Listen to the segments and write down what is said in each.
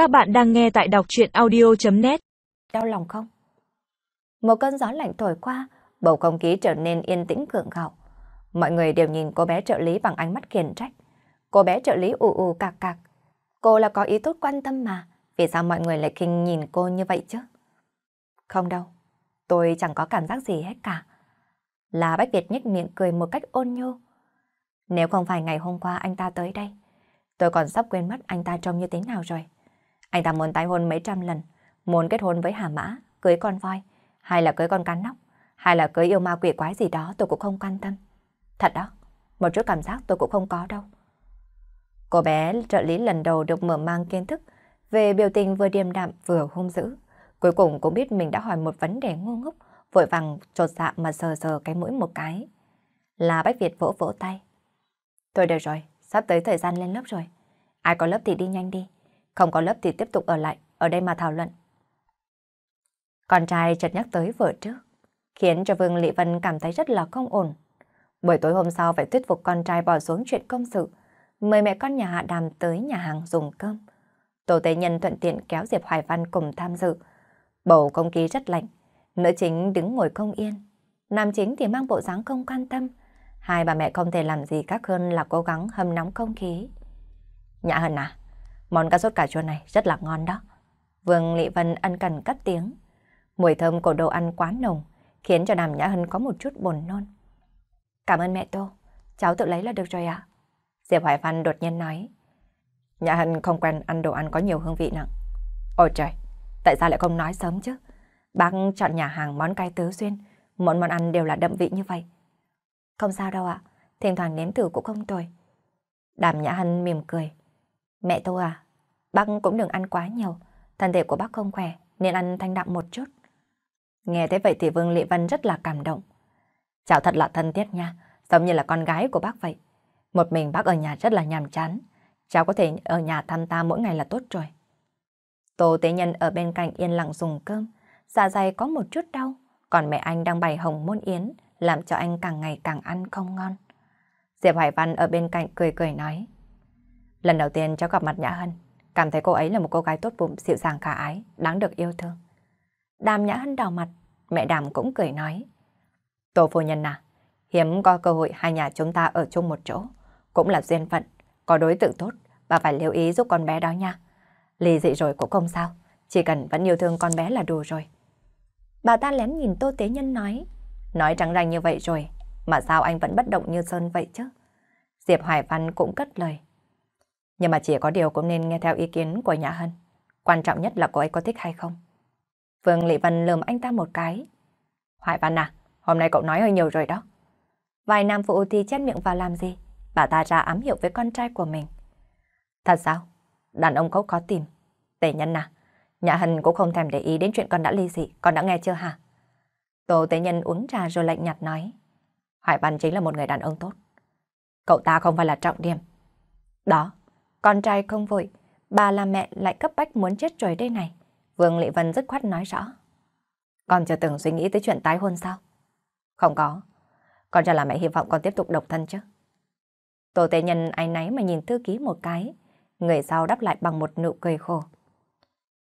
Các bạn đang nghe tại đọc chuyện audio.net Đau lòng không? Một cơn gió lạnh thổi qua, bầu không khí trở nên yên tĩnh cường gạo. Mọi người đều nhìn cô bé trợ lý bằng ánh mắt khiển trách. Cô bé trợ lý ù ù cạc cạc. Cô là có ý tốt quan tâm mà, vì sao mọi người lại kinh nhìn cô như vậy chứ? Không đâu, tôi chẳng có cảm giác gì hết cả. Là Bách Việt nhếch miệng cười một cách ôn nhô. Nếu không phải ngày hôm qua anh ta tới đây, tôi còn sắp quên mất anh ta trông như thế nào rồi. Anh ta muốn tái hôn mấy trăm lần, muốn kết hôn với Hà Mã, cưới con voi, hay là cưới con cá nóc, hay là cưới yêu ma quỷ quái gì đó tôi cũng không quan tâm. Thật đó, một chút cảm giác tôi cũng không có đâu. Cô bé trợ lý lần đầu được mở mang kiến thức về biểu tình vừa điềm đạm vừa hung dữ. Cuối cùng cũng biết mình đã hỏi một vấn đề ngu ngốc, vội vàng trột dạ mà sờ sờ cái mũi một cái. Là Bách Việt vỗ vỗ tay. Thôi được rồi, sắp tới thời gian lên lớp rồi. Ai có lớp thì đi nhanh đi. Không có lớp thì tiếp tục ở lại, ở đây mà thảo luận. Con trai chợt nhắc tới vợ trước, khiến cho Vương Lị Vân cảm thấy rất là không ổn. Buổi tối hôm sau phải thuyết phục con trai bỏ xuống chuyện công sự, mời mẹ con nhà Hạ Đàm tới nhà hàng dùng cơm. Tổ tế nhân thuận tiện kéo Diệp Hoài Văn cùng tham dự. Bầu không khí rất lạnh, nữ chính đứng ngồi không yên. Nam chính thì mang bộ dáng không quan tâm. Hai bà mẹ không thể làm gì khác hơn là cố gắng hâm nóng không khí. Nhã Hân à, món cá sốt cà chua này rất là ngon đó. Vương Lị Vân ăn cần cất tiếng. Mùi thơm của đồ ăn quá nồng, khiến cho đàm Nhã Hân có một chút buồn nôn. Cảm ơn mẹ Tô, cháu tự lấy là được rồi ạ. Diệp Hoài Văn đột nhiên nói. Nhã Hân không quen ăn đồ ăn có nhiều hương vị nặng. Ôi trời, tại sao lại không nói sớm chứ? Bác chọn nhà hàng món cay tứ xuyên, mỗi món ăn đều là đậm vị như vậy. Không sao đâu ạ, thỉnh thoảng nếm thử cũng không tồi. Đàm Nhã Hân mỉm cười. Mẹ tôi à, bác cũng đừng ăn quá nhiều, thân thể của bác không khỏe nên ăn thanh đạm một chút. Nghe thế vậy thì Vương lệ Vân rất là cảm động. Cháu thật là thân thiết nha, giống như là con gái của bác vậy. Một mình bác ở nhà rất là nhàm chán. Cháu có thể ở nhà thăm ta mỗi ngày là tốt rồi. Tô Tế Nhân ở bên cạnh yên lặng dùng cơm, dạ dày có một chút đau, còn mẹ anh đang bày hồng môn yến, làm cho anh càng ngày càng ăn không ngon. Diệp Hoài Văn ở bên cạnh cười cười nói. Lần đầu tiên cháu gặp mặt Nhã Hân, cảm thấy cô ấy là một cô gái tốt bụng, dịu dàng khả ái, đáng được yêu thương. Đàm Nhã Hân đào mặt, mẹ Đàm cũng cười nói. tổ phu nhân à, hiếm có cơ hội hai nhà chúng ta ở chung một chỗ, cũng là duyên phận, có đối tượng tốt, bà phải lưu ý giúp con bé đó nha. Ly dị rồi cũng không sao, chỉ cần vẫn yêu thương con bé là đủ rồi. Bà ta lén nhìn Tô Tế Nhân nói, nói trắng rành như vậy rồi, mà sao anh vẫn bất động như Sơn vậy chứ? Diệp Hoài Văn cũng cất lời. Nhưng mà chỉ có điều cũng nên nghe theo ý kiến của Nhã Hân. Quan trọng nhất là cô ấy có thích hay không. Vương Lị Vân lườm anh ta một cái. Hoài Văn à, hôm nay cậu nói hơi nhiều rồi đó. Vài nam phụ thì chét miệng vào làm gì? Bà ta ra ám hiệu với con trai của mình. Thật sao? Đàn ông có khó tìm. Tề nhân à, Nhã Hân cũng không thèm để ý đến chuyện con đã ly dị, con đã nghe chưa hả? Tô Tế Nhân uống trà rồi lạnh nhạt nói. Hoài Văn chính là một người đàn ông tốt. Cậu ta không phải là trọng điểm. Đó, con trai không vội, bà là mẹ lại cấp bách muốn chết rồi đây này. Vương Lệ Vân rất khoát nói rõ. Con chưa từng suy nghĩ tới chuyện tái hôn sao? Không có. Con cho là mẹ hy vọng con tiếp tục độc thân chứ. Tô Tế Nhân áy náy mà nhìn thư ký một cái. Người sau đáp lại bằng một nụ cười khổ.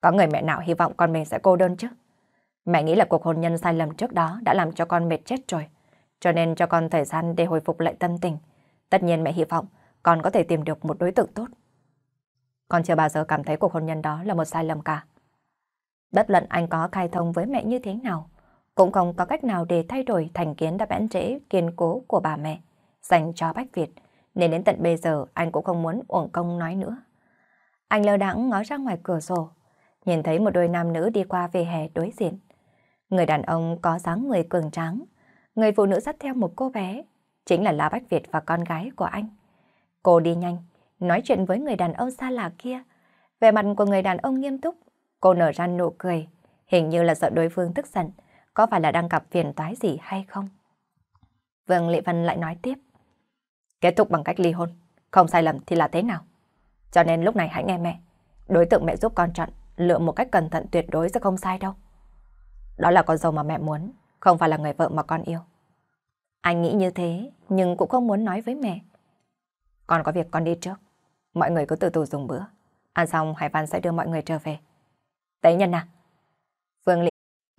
Có người mẹ nào hy vọng con mình sẽ cô đơn chứ? Mẹ nghĩ là cuộc hôn nhân sai lầm trước đó đã làm cho con mệt chết rồi. Cho nên cho con thời gian để hồi phục lại tâm tình. Tất nhiên mẹ hy vọng con có thể tìm được một đối tượng tốt. Con chưa bao giờ cảm thấy cuộc hôn nhân đó là một sai lầm cả. Bất luận anh có khai thông với mẹ như thế nào, cũng không có cách nào để thay đổi thành kiến đã bẽn trễ kiên cố của bà mẹ dành cho Bách Việt, nên đến tận bây giờ anh cũng không muốn uổng công nói nữa. Anh lơ đãng ngó ra ngoài cửa sổ, nhìn thấy một đôi nam nữ đi qua về hè đối diện. Người đàn ông có dáng người cường tráng, người phụ nữ dắt theo một cô bé, chính là La Bách Việt và con gái của anh. Cô đi nhanh, nói chuyện với người đàn ông xa lạ kia. Về mặt của người đàn ông nghiêm túc, cô nở ra nụ cười, hình như là sợ đối phương tức giận, có phải là đang gặp phiền toái gì hay không? Vương Lệ Vân lại nói tiếp. Kết thúc bằng cách ly hôn, không sai lầm thì là thế nào? Cho nên lúc này hãy nghe mẹ. Đối tượng mẹ giúp con chọn, lựa một cách cẩn thận tuyệt đối sẽ không sai đâu. Đó là con dâu mà mẹ muốn, không phải là người vợ mà con yêu. Anh nghĩ như thế, nhưng cũng không muốn nói với mẹ. Con có việc con đi trước. Mọi người cứ từ từ dùng bữa. Ăn xong, Hải Văn sẽ đưa mọi người trở về. Tế nhân à? phương Lị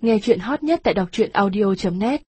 Nghe chuyện hot nhất tại đọc truyện audio.net